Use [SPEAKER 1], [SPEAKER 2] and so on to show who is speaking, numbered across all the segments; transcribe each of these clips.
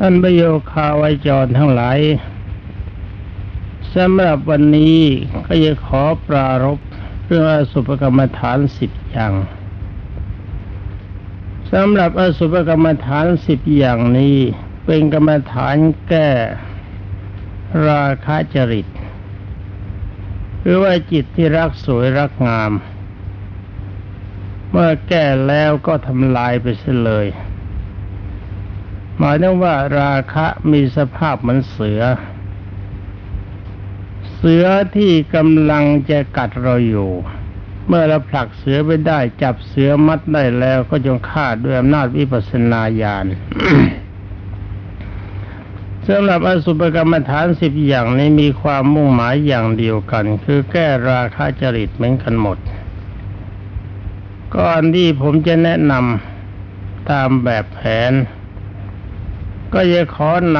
[SPEAKER 1] ท่านประโยคาไวจรทั้งหลายสำหรับวันนี้ก็จะขอปรารบเรื่องอสุภกรรมฐานสิบอย่างสำหรับอสุภกรรมฐานสิบอย่างนี้เป็นกรรมฐานแก้ราคะจริต หรือว่าจิตที่รักสวยรักงาม เมื่อแก้แล้วก็ทำลายไปเสียเลย หมายถึงว่าราคะมีสภาพเหมือนเสือ เสือที่กำลังจะกัดเราอยู่ เมื่อเราผลักเสือไปได้ จับเสือมัดได้แล้วก็จงฆ่าด้วยอำนาจวิปัสสนาญาณสำหรับอสุภกรรมฐานสิบอย่างนี้มีความมุ่งหมายอย่างเดียวกัน คือแก้ราคะจริตเหมือนกันหมด ก่อนที่ผมจะแนะนำตามแบบแผน ก็จะขอน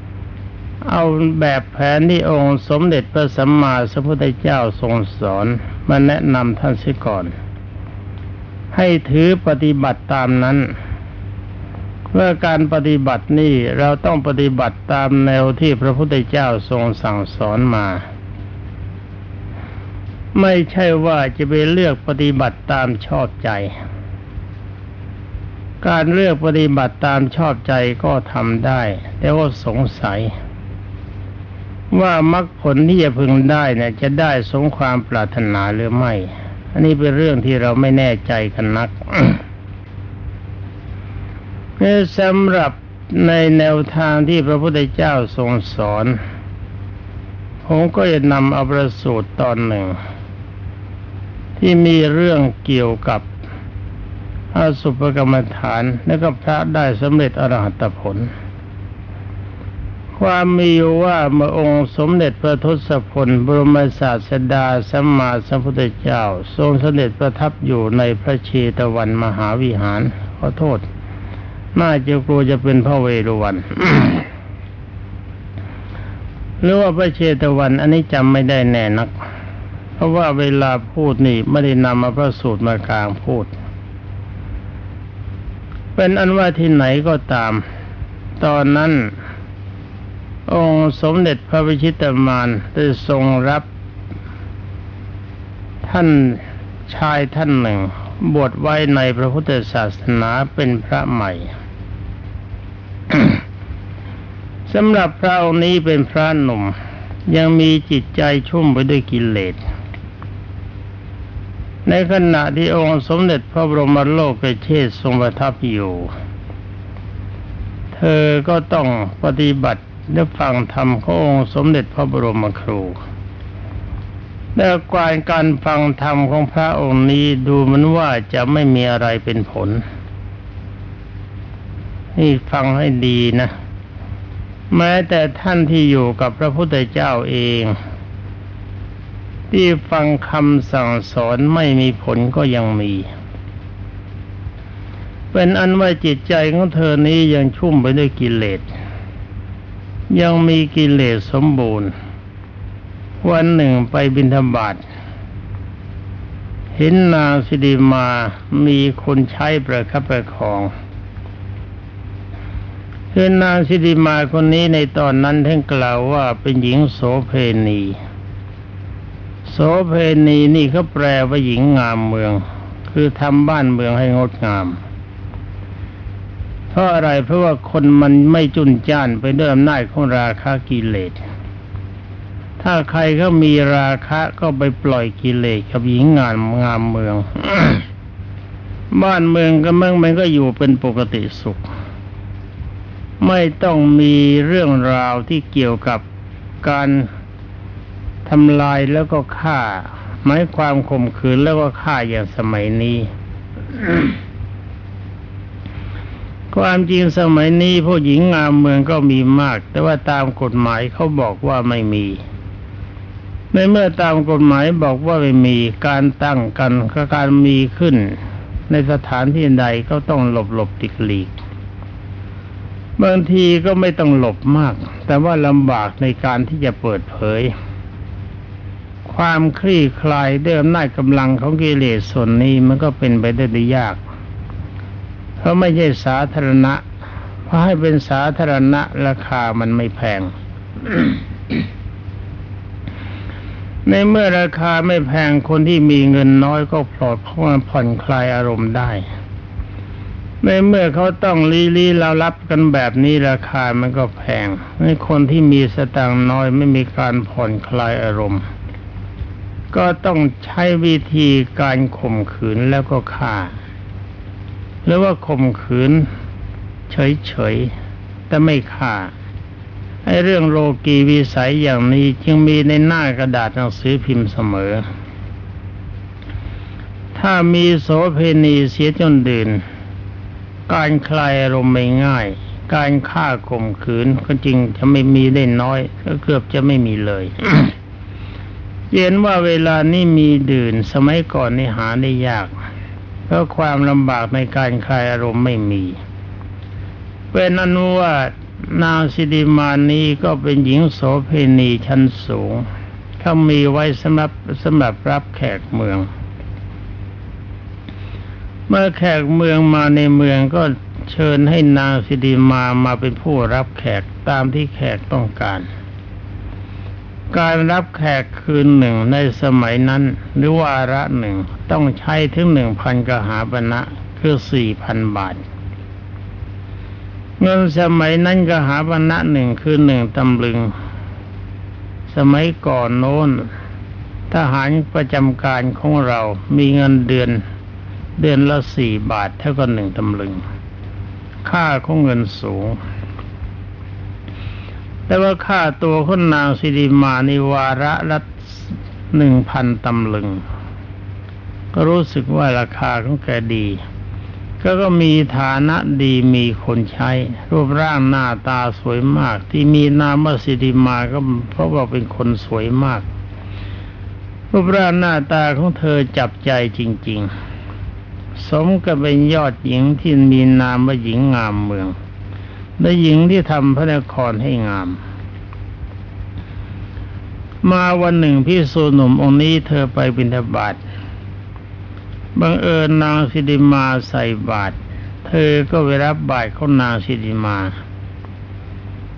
[SPEAKER 1] ำเอาแบบแผนที่องค์สมเด็จพระสัมมาสัมพุทธเจ้าทรงสอนมาแนะนำท่านเสียก่อน ให้ถือปฏิบัติตามนั้นเมื่อการปฏิบัตินี่เราต้องปฏิบัติตามแนวที่พระพุทธเจ้าทรงสั่งสอนมา ไม่ใช่ว่าจะไปเลือกปฏิบัติตามชอบใจ การเลือกปฏิบัติตามชอบใจก็ทำได้ แต่ว่าสงสัย ว่ามรรคผลที่จะพึงได้เนี่ยจะได้สมความปรารถนาหรือไม่ อันนี้เป็นเรื่องที่เราไม่แน่ใจกันนักสำหรับในแนวทางที่พระพุทธเจ้าทรงสอน ผมก็จะนำเอาประสูตรตอนหนึ่ง ที่มีเรื่องเกี่ยวกับ อาสุภกรรมฐานและก็พระได้สำเร็จอรหัตผล ความมีอยู่ว่าเมื่อองค์สมเด็จพระทศพลบรมศาสดาสัมมาสัมพุทธเจ้า ทรงเสด็จประทับอยู่ในพระเชตวันมหาวิหาร ขอโทษ น่าจะกลัวจะเป็นพระเวรุวันหรือว่าพระเชตวันอันนี้จำไม่ได้แน่นัก เพราะว่าเวลาพูดนี่ไม่ได้นำมาพระสูตรมากลางพูด เป็นอันว่าที่ไหนก็ตาม ตอนนั้น องค์สมเด็จพระวิชิตมานได้ทรงรับ ท่านชายท่านหนึ่ง บวชไว้ในพระพุทธศาสนาเป็นพระใหม่สำหรับพระองค์นี้เป็นพระหนุ่ม ยังมีจิตใจชุ่มไปด้วยกิเลส ในขณะที่องค์สมเด็จพระบรมโลกเชษทรงประทับอยู่ เธอก็ต้องปฏิบัติและฟังธรรมขององค์สมเด็จพระบรมครูแต่กาการฟังธรรมของพระองค์นี้ดูเหมือนว่าจะไม่มีอะไรเป็นผล นี่ฟังให้ดีนะ แม้แต่ท่านที่อยู่กับพระพุทธเจ้าเอง ที่ฟังคำสั่งสอนไม่มีผลก็ยังมี เป็นอันว่าจิตใจของเธอนี้ยังชุ่มไปด้วยกิเลส ยังมีกิเลสสมบูรณ์ วันหนึ่งไปบิณฑบาตเห็นนางสิริมามีคนใช้ประคับประคองคือนางสิริมาคนนี้ในตอนนั้นท่านกล่าวว่าเป็นหญิงโสเพณี โสเพณีนี่เขาแปลว่าหญิงงามเมือง คือทำบ้านเมืองให้งดงาม เพราะอะไรเพราะว่าคนมันไม่จุนจ้านไปด้วยอำนาจของราคะกิเลส ถ้าใครเขามีราคะก็ไปปล่อยกิเลสกับหญิงงามงามเมือง บ้านเมืองก็มั่งมันก็อยู่เป็นปกติสุข ไม่ต้องมีเรื่องราวที่เกี่ยวกับการ ทำลายแล้วก็ฆ่าหมายความข่มขืนแล้วก็ฆ่าอย่างสมัยนี้ความจริงสมัยนี้ผู้หญิงงามเมืองก็มีมาก แต่ว่าตามกฎหมายเขาบอกว่าไม่มี ในเมื่อตามกฎหมายบอกว่าไม่มีการตั้งกันก็การมีขึ้น ในสถานที่ใดก็ต้องหลบหลบติกหลีก บางทีก็ไม่ต้องหลบมาก แต่ว่าลำบากในการที่จะเปิดเผย ความคลี่คลายเด้วยอำนากำลังของกิเลสส่วนนี้มันก็เป็นไปได้ยาก เพราะไม่ใช่สาธารณะเพราะให้เป็นสาธารณะราคามันไม่แพง ในเมื่อราคาไม่แพงคนที่มีเงินน้อยก็ปลอดเพราะมันผ่อนคลายอารมณ์ได้ในเมื่อเขาต้องลีลีเรารับกันแบบนี้ราคามันก็แพงในคนที่มีสตางค์น้อยไม่มีการผ่อนคลายอารมณ์ ก็ต้องใช้วิธีการข่มขืนแล้วก็ฆ่า หรือว่าข่มขืน เฉยๆ แต่ไม่ฆ่าไอ้เรื่องโลกีวิสัยอย่างนี้จึงมีในหน้ากระดาษหนังสือพิมพ์เสมอ ถ้ามีโสเพณีเสียจนดื่น การคลายอารมณ์ไม่ง่าย การฆ่าข่มขืนก็จริงจะไม่มีได้น้อยก็เกือบจะไม่มีเลย เห็นว่าเวลานี้มีดื่น สมัยก่อนนี่หาได้ยาก เพราะความลำบากในการคลายอารมณ์ไม่มีเป็นอนุว่านางสิริมานีก็เป็นหญิงโสเพณีชั้นสูงเขามีไว้สำหรับสำหรับรับแขกเมือง เมื่อแขกเมืองมาในเมืองก็เชิญให้นางสิริมามาเป็นผู้รับแขกตามที่แขกต้องการ การรับแขกคืนหนึ่งในสมัยนั้น หรือวาระหนึ่งต้องใช้ถึงหนึ่งพันกหาปณะคือสี่พันบาท เงินสมัยนั้นกหาวันณะหนึ่งคือหนึ่งตำลึง สมัยก่อนโน้น ทหารประจำการของเรามีเงินเดือนเดือนละสี่บาทเท่ากับหนึ่งตำลึง ค่าของเงินสูง แต่ว่าค่าตัวคนนางสิริมานิวาระละหนึ่งพันตำลึง ก็รู้สึกว่าราคาของแกดี ก็ก็มีฐานะดีมีคนใช้ รูปร่างหน้าตาสวยมาก ที่มีนามว่าสิริมาก็เพราะว่าเป็นคนสวยมาก รูปร่างหน้าตาของเธอจับใจจริง ๆ สมกับเป็นยอดหญิงที่มีนามว่าหญิงงามเมือง และหญิงที่ทำพระนครให้งาม มาวันหนึ่งพี่สูหนุ่มองค์นี้เธอไปบิณฑบาตบังเอิญนางสิริมาใส่บาตรเธอก็ไปรับบาตรของนางสิริมา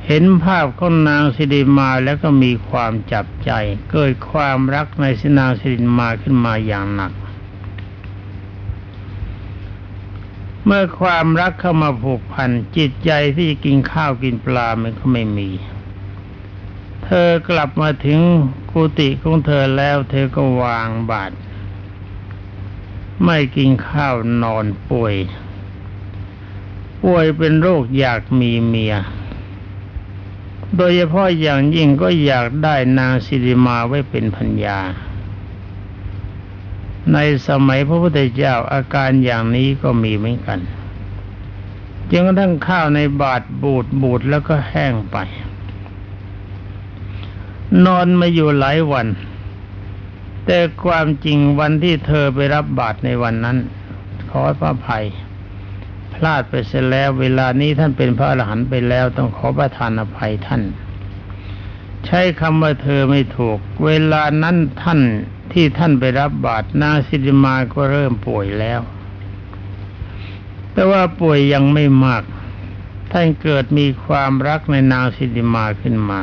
[SPEAKER 1] เห็นภาพของนางสิริมาแล้วก็มีความจับใจ เกิดความรักในสินางสิริมาขึ้นมาอย่างหนัก เมื่อความรักเข้ามาผูกพันจิตใจที่จะกินข้าวกินปลามันก็ไม่มี เธอกลับมาถึงกุฏิของเธอแล้ว เธอก็วางบาตรไม่กินข้าวนอนป่วย ป่วยเป็นโรคอยากมีเมีย โดยเฉพาะอย่างยิ่งก็อยากได้นางสิริมาไว้เป็นพัญญา ในสมัยพระพุทธเจ้าอาการอย่างนี้ก็มีเหมือนกันจนกระทั่งข้าวในบาดบูดบูดแล้วก็แห้งไป นอนมาอยู่หลายวัน แต่ความจริงวันที่เธอไปรับบาตรในวันนั้น ขอพระภัย พลาดไปเสียแล้ว เวลานี้ท่านเป็นพระอรหันต์ไปแล้วต้องขอประทานอภัยท่าน ใช้คำว่าเธอไม่ถูก เวลานั้นท่าน ที่ท่านไปรับบาตรนางสิริมาก็เริ่มป่วยแล้ว แต่ว่าป่วยยังไม่มาก ท่านเกิดมีความรักในนางสิริมาขึ้นมา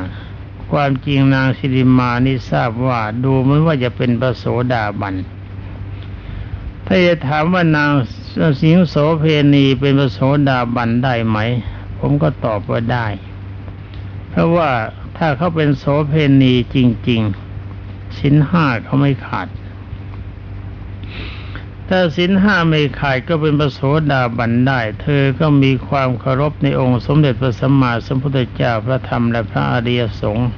[SPEAKER 1] ความจริงนางสิริมานี่ทราบว่าดูเหมือนว่าจะเป็นพระโสดาบันถ้าจะถามว่านางสิงโสเพณีเป็นพระโสดาบันได้ไหม ผมก็ตอบว่าได้ เพราะว่าถ้าเขาเป็นโสเพณีจริง ๆ สินห้าเขาไม่ขาด ถ้าสินห้าไม่ขาดก็เป็นพระโสดาบันได้ เธอก็มีความเคารพในองค์สมเด็จพระสัมมาสัมพุทธเจ้าพระธรรมและพระอริยสงฆ์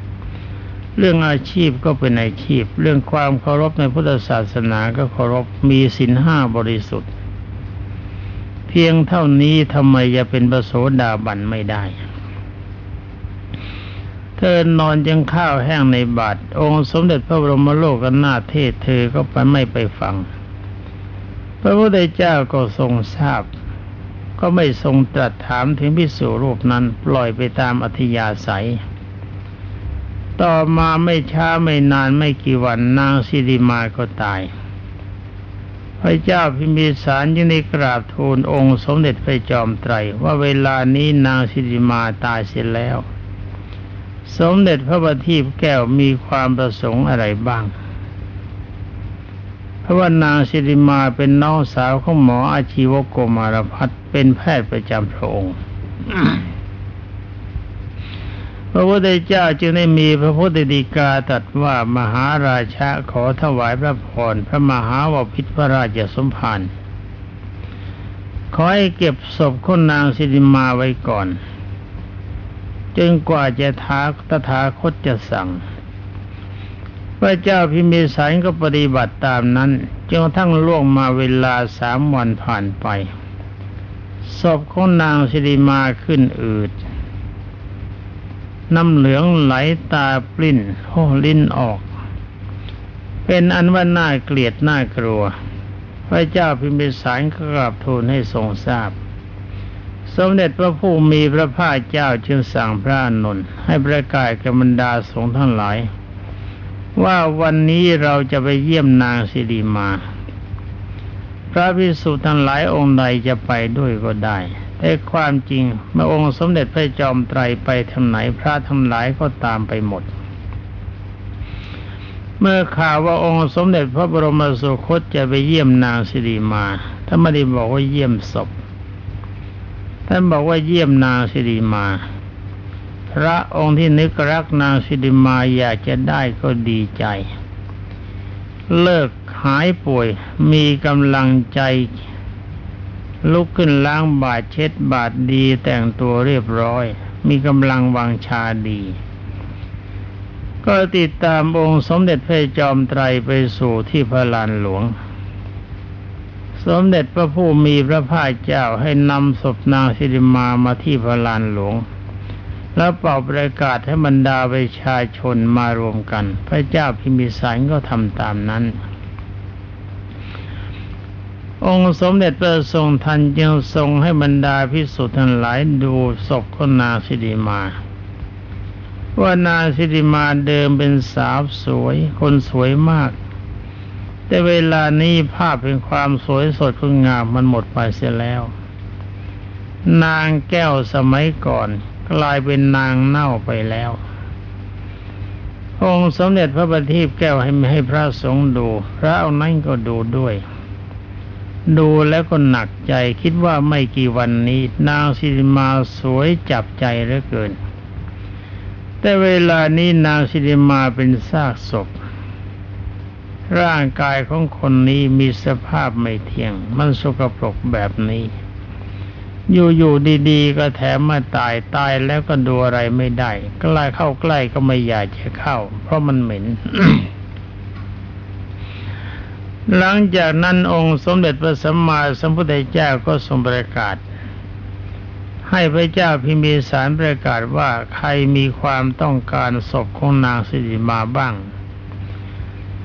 [SPEAKER 1] เรื่องอาชีพก็เป็นอาชีพ เรื่องความเคารพในพุทธศาสนาก็เคารพมีศีลห้าบริสุทธิ์ เพียงเท่านี้ทำไมจะเป็นประโสดาบันไม่ได้ ธอนอนยังข้าวแห้งในบาทองค์สมเด็จพระบรมโลกนาเทศเธอก็ไปไม่ไปฟัง พระพุทธเจ้าก็ทรงทราบ ก็ไม่ทรงตรัสถามถึงพิสูรูปนั้นปล่อยไปตามอธิยาศัย ต่อมาไม่ช้าไม่นานไม่กี่วันนางสิริมาก็ตาย พระเจ้าพิมพิสารยังได้กราบทูลองค์สมเด็จพระจอมไตรว่าเวลานี้นางสิริมาตายเสียแล้ว สมเด็จพระบัณฑิตแก้วมีความประสงค์อะไรบ้าง พระว่านางสิริมาเป็นน้องสาวของหมออาชีวโกมารพัฒเป็นแพทย์ประจำพระองค์พระพุทธเจ้าจึงได้มีพระพุทธดีกาตรัสว่ามหาราชาขอถวายพระพรพระมหาวพิตรพระราชสมภารขอให้เก็บศพคนนางสิริมาไว้ก่อน จนกว่าจะท้าตถาคตจะสั่ง พระเจ้าพิมพิสารก็ปฏิบัติตามนั้นจนทั้งล่วงมาเวลาสามวันผ่านไปศพของนางสิริมาขึ้นอืด น้ำเหลืองไหลตาปลิ้นโหลิ้นออก เป็นอันว่าน่าเกลียดน่ากลัว พระเจ้าพิมพิสารกราบทูลให้ทรงทราบ สมเด็จพระผู้มีพระภาคเจ้าจึงสั่งพระอนุนให้ประกาศกับบรรดาสงฆ์ทั้งหลาย ว่าวันนี้เราจะไปเยี่ยมนางสิริมา พระพิสุทั้งหลายองค์ใดจะไปด้วยก็ได้ แต่ความจริงเมื่อองค์สมเด็จพระจอมไตรไปทางไหนพระทั้งหลายก็ตามไปหมด เมื่อข่าวว่าองค์สมเด็จพระบรมสุคตจะไปเยี่ยมนางสิริมาท่านไม่ได้บอกว่าเยี่ยมศพ ท่านบอกว่าเยี่ยมนางสิริมา พระองค์ที่นึกรักนางสิริมาอยากจะได้ก็ดีใจ เลิกหายป่วยมีกำลังใจ ลุกขึ้นล้างบาดเช็ดบาดดีแต่งตัวเรียบร้อย มีกำลังวังชาดี ก็ติดตามองค์สมเด็จพระจอมไตรไปสู่ที่พระลานหลวง สมเด็จพระผู้มีพระภาคเจ้าให้นำศพนางสิริมามาที่พระลานหลวง แล้วเป่าประกาศให้บรรดาประชาชนมารวมกัน พระเจ้าพิมิสารก็ทำตามนั้น องค์สมเด็จพระทรงทันจึงทรงให้บรรดาพิสุทธิ์ทั้งหลายดูศพของนางสิริมาว่านางสิริมาเดิมเป็นสาวสวย คนสวยมาก แต่เวลานี้ภาพเป็นความสวยสดคุณงามมันหมดไปเสียแล้ว นางแก้วสมัยก่อนกลายเป็นนางเน่าไปแล้ว องค์สมเด็จพระบัณฑิตแก้วให้ให้พระสงฆ์ดู พระเอานั้นก็ดูด้วย ดูแล้วก็หนักใจคิดว่าไม่กี่วันนี้ นางสิริมาสวยจับใจเหลือเกิน แต่เวลานี้นางสิริมาเป็นซากศพ ร่างกายของคนนี้มีสภาพไม่เที่ยง มันสกปรกแบบนี้ อยู่ๆดีๆ ก็แถมมาตายตายแล้วก็ดูอะไรไม่ได้ใกล้เข้าใกล้ก็ไม่อยากจะเข้า เพราะมันเหม็น หลังจากนั้นองค์สมเด็จพระสัมมาสัมพุทธเจ้าก็ทรงประกาศ ให้พระเจ้าพิมพิสารประกาศว่าใครมีความต้องการศพของนางสิริมาบ้าง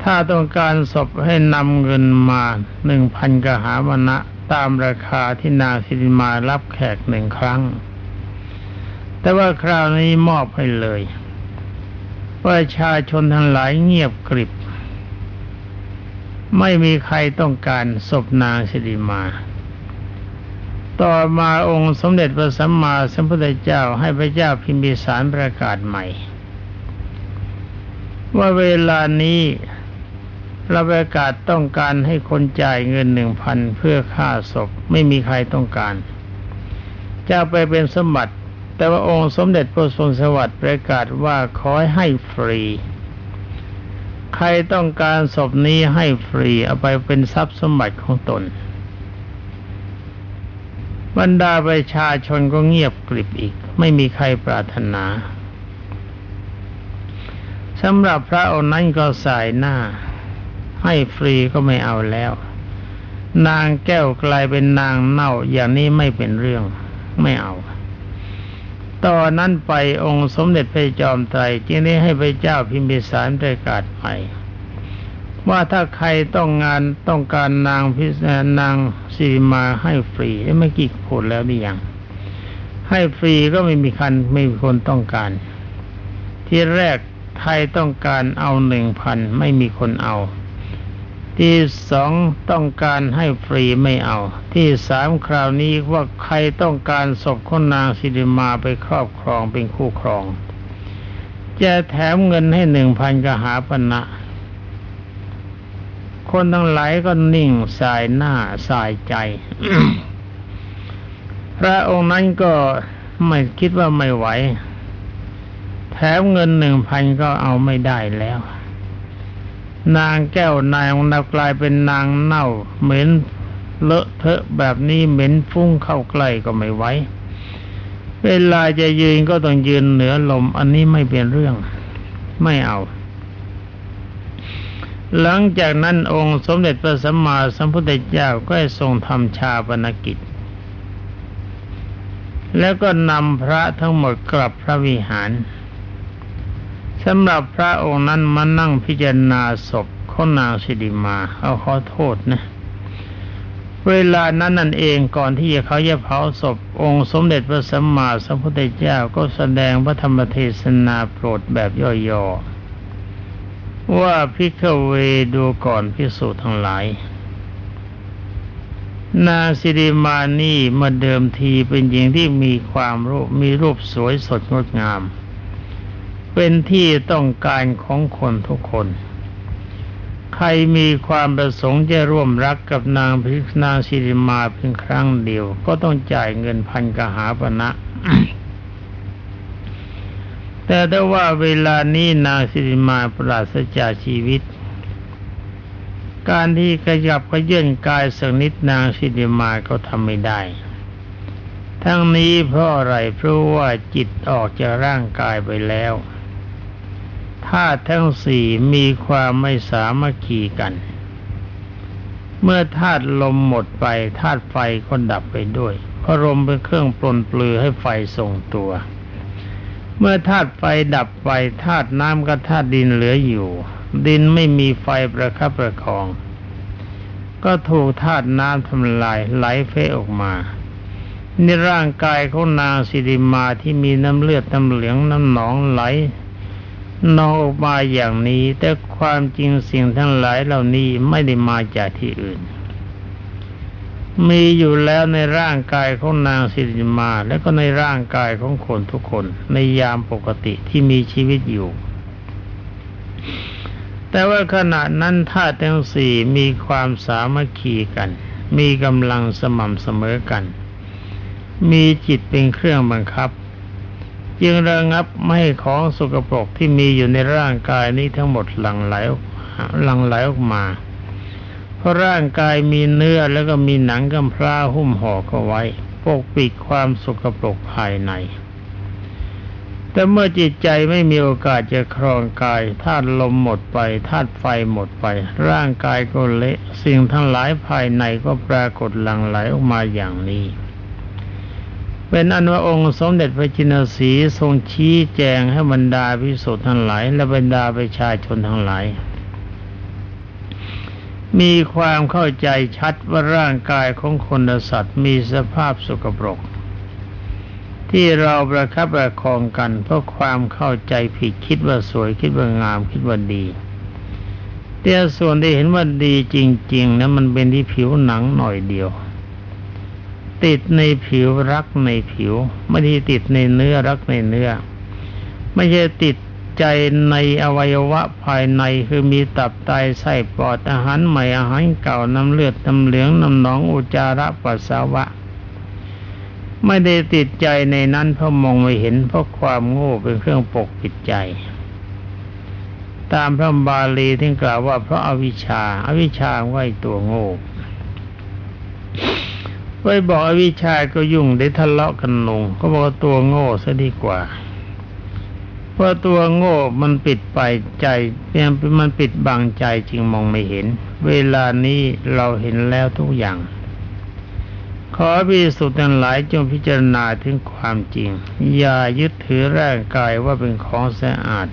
[SPEAKER 1] ถ้าต้องการศพให้นำเงินมาหนึ่งพันกหามณะตามราคาที่นางสิริมารับแขกหนึ่งครั้ง แต่ว่าคราวนี้มอบให้เลยประชาชนทั้งหลายเงียบกริบ ไม่มีใครต้องการศพนางสิริมา ต่อมาองค์สมเด็จพระสัมมาสัมพุทธเจ้าให้พระเจ้าพิมพิสารประกาศใหม่ ว่าเวลานี้ เราประกาศต้องการให้คนจ่ายเงินหนึ่งพันเพื่อค่าศพไม่มีใครต้องการ จะไปเป็นสมบัติ แต่ว่าองค์สมเด็จพระทรงสวัสดิ์ประกาศว่าขอให้ฟรี ใครต้องการศพนี้ให้ฟรีเอาไปเป็นทรัพย์สมบัติของตน บรรดาประชาชนก็เงียบกริบอีก ไม่มีใครปรารถนาสำหรับพระองค์นั้นก็สายหน้า ให้ฟรีก็ไม่เอาแล้ว นางแก้วกลายเป็นนางเน่าอย่างนี้ไม่เป็นเรื่องไม่เอาตอนนั้นไปองค์สมเด็จพระจอมไตรจึงได้ให้พระเจ้าพิมพิสารประกาศใหม่ว่าถ้าใครต้องงานต้องการนางพิษนางสีมาให้ฟรีไม่กี่คนแล้วนี่ยังให้ฟรีก็ไม่มีคันไม่มีคนต้องการ ที่แรกไทยต้องการเอาหนึ่งพันไม่มีคนเอา ที่สองต้องการให้ฟรีไม่เอา ที่สามคราวนี้ว่าใครต้องการศพของนางสิริมาไปครอบครองเป็นคู่ครอง จะแถมเงินให้หนึ่งพันกหาปณะคนทั้งหลายก็นิ่งสายหน้าสายใจ พระองค์นั้นก็ไม่คิดว่าไม่ไหว แถมเงินหนึ่งพันก็เอาไม่ได้แล้ว นางแก้วนายของเรากลายเป็นนางเน่า เหม็นเลอะเทอะแบบนี้เหม็นฟุ้งเข้าใกล้ก็ไม่ไหวเวลาจะยืนก็ต้องยืนเหนือลม อันนี้ไม่เป็นเรื่อง ไม่เอา หลังจากนั้นองค์สมเด็จพระสัมมาสัมพุทธเจ้าก็ทรงทำชาปนกิจ แล้วก็นำพระทั้งหมดกลับพระวิหาร สำหรับพระองค์นั้นมานั่งพิจารณาศพของนางสิริมาเอาขอโทษนะ เวลานั้นนั่นเองก่อนที่เขาจะเผาศพองค์สมเด็จพระสัมมาสัมพุทธเจ้าก็แสดงพระธรรมเทศนาโปรดแบบย่อๆ ว่าพิกเวดูก่อนพิสูจน์ทั้งหลายนางสิริมานี่มื่อเดิมทีเป็นหญิงที่มีความรูปมีรูปสวยสดงดงาม เป็นที่ต้องการของคนทุกคน ใครมีความประสงค์จะร่วมรักกับนางพิกนางสิริมาเพียงครั้งเดียว ก็ต้องจ่ายเงินพันกหาปณะแต่ถ้าว่าเวลานี้นางสิริมาปราศจากชีวิต การที่ขยับขยื่นกายสักนิดนางสิริมาก็ทำไม่ได้ ทั้งนี้เพราะอะไรเพราะว่าจิตออกจากร่างกายไปแล้ว ธาตุทั้งสี่มีความไม่สามัคคีกัน เมื่อธาตุลมหมดไปธาตุไฟก็ดับไปด้วย เพราะลมเป็นเครื่องปลนปลือให้ไฟทรงตัว เมื่อธาตุไฟดับไปธาตุน้ำกับธาตุดินเหลืออยู่ ดินไม่มีไฟประคับประคอง ก็ถูกธาตุน้ำทำลายไหลเฟออกมาในร่างกายของนางสิริมาที่มีน้ำเลือดน้ำเหลืองน้ำหนองไหล นองออกมาอย่างนี้ แต่ความจริงสิ่งทั้งหลายเหล่านี้ไม่ได้มาจากที่อื่น มีอยู่แล้วในร่างกายของนางสิริมา และก็ในร่างกายของคนทุกคนในยามปกติที่มีชีวิตอยู่ แต่ว่าขณะนั้นธาตุทั้งสี่มีความสามัคคีกัน มีกำลังสม่ำเสมอกัน มีจิตเป็นเครื่องบังคับ จึงระงับไม่ให้ของสกปรกที่มีอยู่ในร่างกายนี้ทั้งหมดหลั่งไหลหลั่งไหลออกมา เพราะร่างกายมีเนื้อแล้วก็มีหนังกำพร้าหุ้มห่อเข้าไว้ ปกปิดความสกปรกภายใน แต่เมื่อจิตใจไม่มีโอกาสจะครองกายธาตุลมหมดไปธาตุไฟหมดไป ร่างกายก็เละ สิ่งทั้งหลายภายในก็ปรากฏหลั่งไหลออกมาอย่างนี้ เป็นอันว่าองค์สมเด็จพระจินสีทรงชี้แจงให้บรรดาพิสุทธ์ทั้งหลาย และบรรดาประชาชนทั้งหลาย มีความเข้าใจชัดว่าร่างกายของคนและสัตว์มีสภาพสกปรก ที่เราประคับประคองกันเพราะความเข้าใจผิดคิดว่าสวยคิดว่างามคิดว่าดีแต่ส่วนที่เห็นว่าดีจริง ๆนะมันเป็นที่ผิวหนังหน่อยเดียว ติดในผิวรักในผิวไม่ได้ติดในเนื้อรักในเนื้อ ไม่ใช่ติดใจในอวัยวะภายในคือมีตับไตไส้ปอดอาหารใหม่อาหารเก่าน้ำเลือดน้ำเหลืองน้ำหนองอุจจาระปัสสาวะ ไม่ได้ติดใจในนั้นเพราะมองไม่เห็นเพราะความโง่เป็นเครื่องปกปิดใจ ตามพระบาลีที่กล่าวว่าเพราะอาวิชชาอาวิชชาไว้ตัวโง่ ไปบอกอวิชาก็ยุ่งได้ทะเลาะกันลง ก็บอกตัวโง่ซะดีกว่าเพราะตัวโง่มันปิดไปใจเพียงมันปิดบังใจจึงมองไม่เห็น เวลานี้เราเห็นแล้วทุกอย่าง ขอพิสุทธิ์ทั้งหลายจงพิจารณาถึงความจริง อย่ายึดถือร่างกายว่าเป็นของสะอาด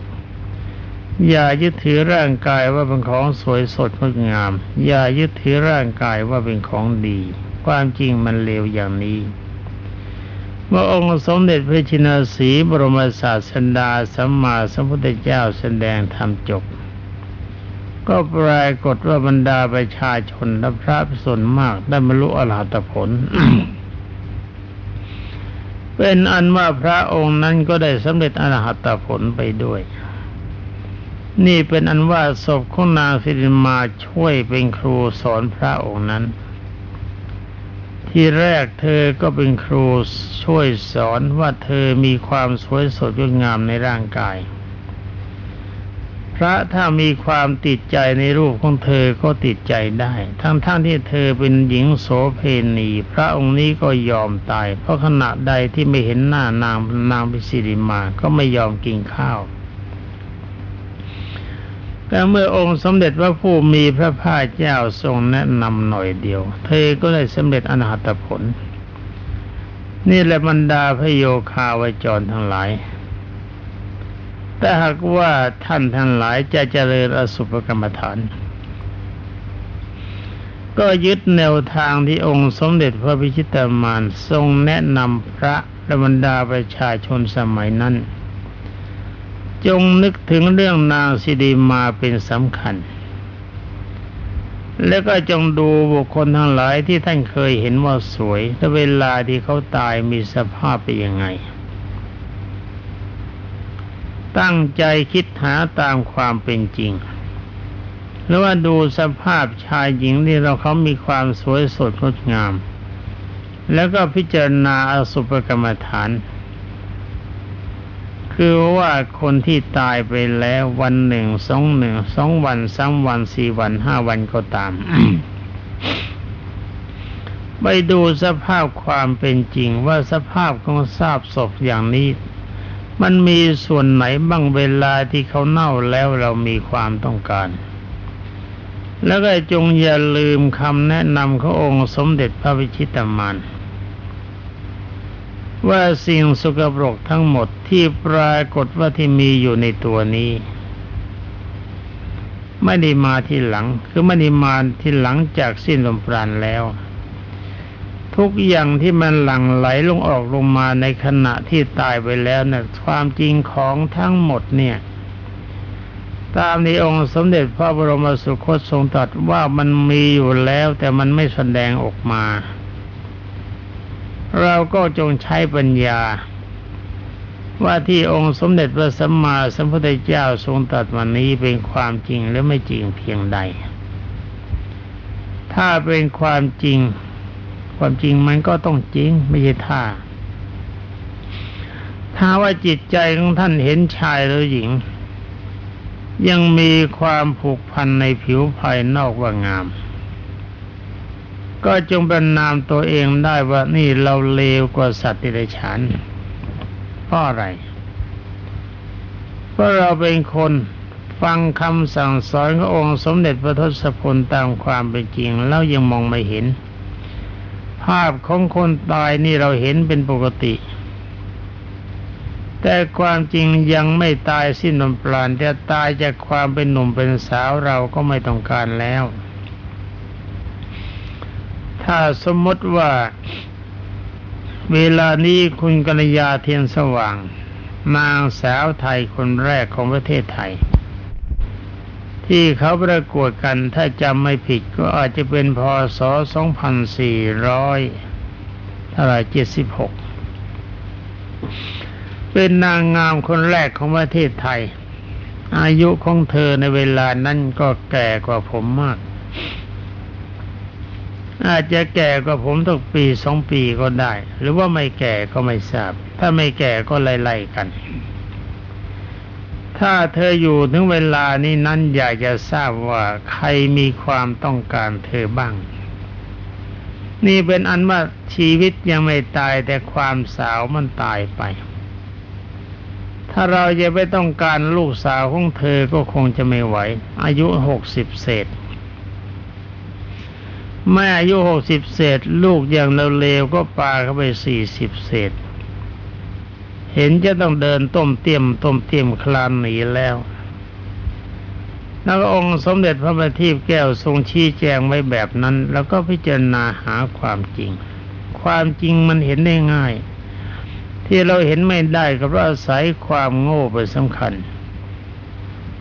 [SPEAKER 1] อย่ายึดถือร่างกายว่าเป็นของสวยสดงดงาม อย่ายึดถือร่างกายว่าเป็นของดี ความจริงมันเลวอย่างนี้เมื่อองค์สมเด็จพระชินสีบรมศาสดาสัมมาสัมพุทธเจ้าแสดงธรรมจบ ก็ปรากฏว่าบรรดาประชาชนและพระส่วนมากได้บรรลุอรหัตผล เป็นอันว่าพระองค์นั้นก็ได้สำเร็จอรหัตผลไปด้วย นี่เป็นอันว่าศพของนางสิริมาช่วยเป็นครูสอนพระองค์นั้น ที่แรกเธอก็เป็นครูช่วยสอนว่าเธอมีความสวยสดงดงามในร่างกาย พระถ้ามีความติดใจในรูปของเธอก็ติดใจได้ ทั้งๆทที่เธอเป็นหญิงโสเพณี พระองค์นี้ก็ยอมตาย เพราะขณะใดที่ไม่เห็นหน้านางนางพิสิริมาก็ไม่ยอมกินข้าว แต่เมื่อองค์สมเด็จพระผู้มีพระภาคเจ้าทรงแนะนำหน่อยเดียว เธอก็ได้สำเร็จอนาตผล นี่แหละบรรดาพระโยคาวจรทั้งหลาย แต่หากว่าท่านทั้งหลายจะเจริญอสุภกรรมฐาน ก็ยึดแนวทางที่องค์สมเด็จพระพิชิตามานทรงแนะนำพระและบรรดาประชาชนสมัยนั้น จงนึกถึงเรื่องนางสิดีมาเป็นสำคัญ แล้วก็จงดูบุคคลทั้งหลายที่ท่านเคยเห็นว่าสวยแต่เวลาที่เขาตายมีสภาพเป็นยังไง ตั้งใจคิดหาตามความเป็นจริงหรือว่าดูสภาพชายหญิงที่เราเขามีความสวยสดงดงาม แล้วก็พิจารณาอสุภกรรมฐาน คือว่าคนที่ตายไปแล้ววันหนึ่งสองหนึ่งสองวันสามวันสี่วันห้าวันก็ตามไปดูสภาพความเป็นจริงว่าสภาพของทราบศพอย่างนี้ มันมีส่วนไหนบ้างเวลาที่เขาเน่าแล้วเรามีความต้องการ แล้วก็จงอย่าลืมคำแนะนำขององค์สมเด็จพระวิชิตามาน ว่าสิ่งสกปรกทั้งหมดที่ปรากฏว่าที่มีอยู่ในตัวนี้ ไม่ได้มาที่หลัง คือไม่ได้มาที่หลังจากสิ้นลมปราณแล้ว ทุกอย่างที่มันหลั่งไหลลงออกลงมาในขณะที่ตายไปแล้วนะ่ะความจริงของทั้งหมดเนี่ยตามในองค์สมเด็จพระบรมสุคตทรงตรัสว่ามันมีอยู่แล้วแต่มันไม่แสดงออกมา เราก็จงใช้ปัญญา ว่าที่องค์สมเด็จพระสัมมาสัมพุทธเจ้าทรงตรัสวันนี้เป็นความจริงหรือไม่จริงเพียงใด ถ้าเป็นความจริง ความจริงมันก็ต้องจริงไม่ใช่ท่า ถ้าว่าจิตใจของท่านเห็นชายหรือหญิง ยังมีความผูกพันในผิวภายนอกว่างาม ก็จงเป็นนามตัวเองได้ว่านี่เราเลวกว่าสัตว์ติรฉันเพราะอะไร เพราะเราเป็นคนฟังคำสั่งสอนขององค์สมเด็จพระทศพลตามความเป็นจริง แล้วยังมองไม่เห็น ภาพของคนตายนี่เราเห็นเป็นปกติ แต่ความจริงยังไม่ตายสิ้นลมปราณแต่ตายจากความเป็นหนุ่มเป็นสาวเราก็ไม่ต้องการแล้ว ถ้าสมมติว่า เวลานี้คุณกัญญาเทียนสว่าง นางสาวไทยคนแรกของประเทศไทย ที่เขาประกวดกันถ้าจำไม่ผิดก็อาจจะเป็นพศ 2400เท่าไร76 เป็นนางงามคนแรกของประเทศไทย อายุของเธอในเวลานั้นก็แก่กว่าผมมาก อาจจะแก่กว่าผมทุกปีสองปีก็ได้ หรือว่าไม่แก่ก็ไม่ทราบ ถ้าไม่แก่ก็ไล่ๆกัน ถ้าเธออยู่ถึงเวลานี้นั้นอยากจะทราบว่าใครมีความต้องการเธอบ้าง นี่เป็นอันว่าชีวิตยังไม่ตายแต่ความสาวมันตายไป ถ้าเราจะไปต้องการลูกสาวของเธอก็คงจะไม่ไหว อายุหกสิบเศษ แม่อายุหกสิบเศษ ลูกอย่างเราเลวก็ปาเข้าไปสี่สิบเศษ เห็นจะต้องเดินต้มเตี้ยมต้มเตี้ยมคลานหนีแล้วนักองค์สมเด็จพระบัณฑิตแก้วทรงชี้แจงไว้แบบนั้น แล้วก็พิจารณาหาความจริง ความจริงมันเห็นได้ง่าย ที่เราเห็นไม่ได้ก็เพราะอาศัยความโง่เป็นสำคัญ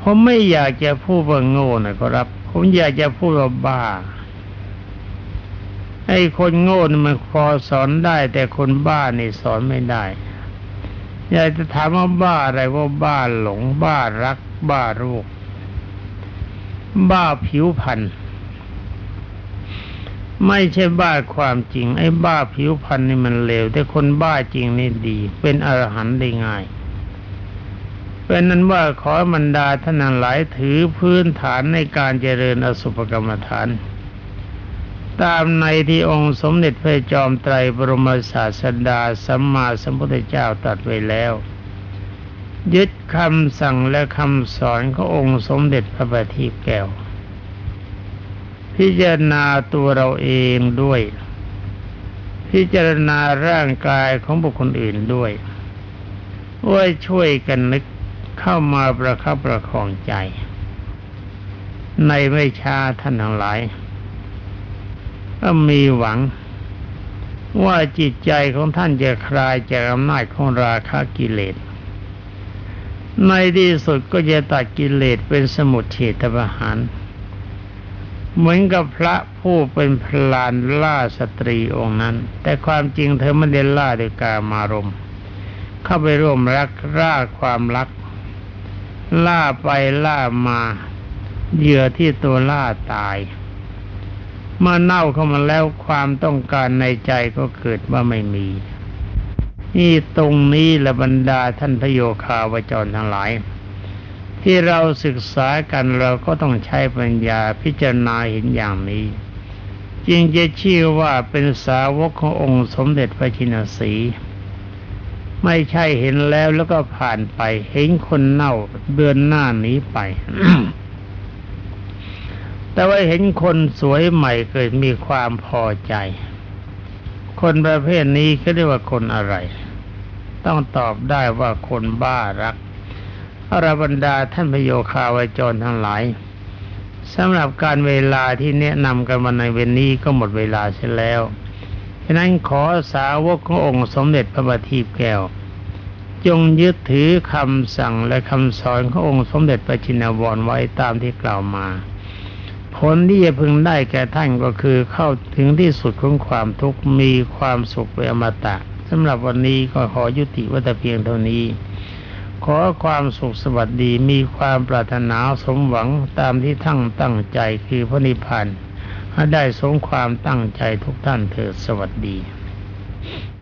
[SPEAKER 1] ผมไม่อยากจะพูดว่าโง่นะครับ ผมอยากจะพูดว่าบ้า ไอ้คนโง่นี่มันพอสอนได้ แต่คนบ้านี่สอนไม่ได้อยากจะถามว่าบ้าอะไรว่าบ้าหลงบ้ารัก บ้ารูปบ้าผิวพันธ์ไม่ใช่บ้าความจริง ไอ้บ้าผิวพันธ์นี่มันเลวแต่คนบ้าจริงนี่ดี เป็นอรหันต์ได้ง่ายเป็นนั้นว่าขอมันดาท่านหลายถือพื้นฐานในการเจริญอสุภกรรมฐาน ตามในที่องค์สมเด็จพระจอมไตรบรมศาสดาสัมมาสัมพุทธเจ้าตรัสไว้แล้ว ยึดคำสั่งและคำสอนขององค์สมเด็จพระบัณฑิตแก้ว พิจารณาตัวเราเองด้วย พิจารณาร่างกายของบุคคลอื่นด้วยว่าช่วยกันนึกเข้ามาประคับประคองใจ ในไม่ช้าท่านทั้งหลาย ก็มีหวัง ว่าจิตใจของท่านจะคลายจากอำนาจของราคะกิเลส ในที่สุดก็จะตัดกิเลสเป็นสมุทเฉทประหาร เหมือนกับพระผู้เป็นพลานล่าสตรีองค์นั้น แต่ความจริงเธอไม่ได้ล่าด้วยกามารมเข้าไปร่วมรักล่าความรัก ล่าไปล่ามาเหยื่อที่ตัวล่าตาย เมื่อเน่าเข้ามาแล้วความต้องการในใจก็เกิดว่าไม่มี นี่ตรงนี้ละบรรดาท่านพโยคาวจรทั้งหลาย ที่เราศึกษากันเราก็ต้องใช้ปัญญาพิจารณาเห็นอย่างนี้ จึงจะชื่อว่าเป็นสาวกขององค์สมเด็จพระชินสีไม่ใช่เห็นแล้วแล้วก็ผ่านไป เห็นคนเน่าเบือนหน้านี้ไป แต่ว่าเห็นคนสวยใหม่เกิดมีความพอใจ คนประเภทนี้เขาเรียกว่าคนอะไร ต้องตอบได้ว่าคนบ้ารักอรบรรดาท่านพโยคาวจรทั้งหลายสำหรับการเวลาที่แนะนำกันมาในเวนนี้ก็หมดเวลาเสียแล้วฉะนั้นขอสาวกขององค์สมเด็จพระบัณฑิตแก้ว จงยึดถือคำสั่งและคำสอนขององค์สมเด็จพระจินวรไว้ตามที่กล่าวมา ผลที่จะพึงได้แก่ท่านก็คือเข้าถึงที่สุดของความทุกข์มีความสุขเป็นอมตะสำหรับวันนี้ก็ขอยุติวัตเพียงเท่านี้ ขอความสุขสวัสดีมีความปรารถนาสมหวังตามที่ทั้งตั้งใจคือพระนิพพานให้ได้สมความตั้งใจทุกท่านเถิดสวัสดี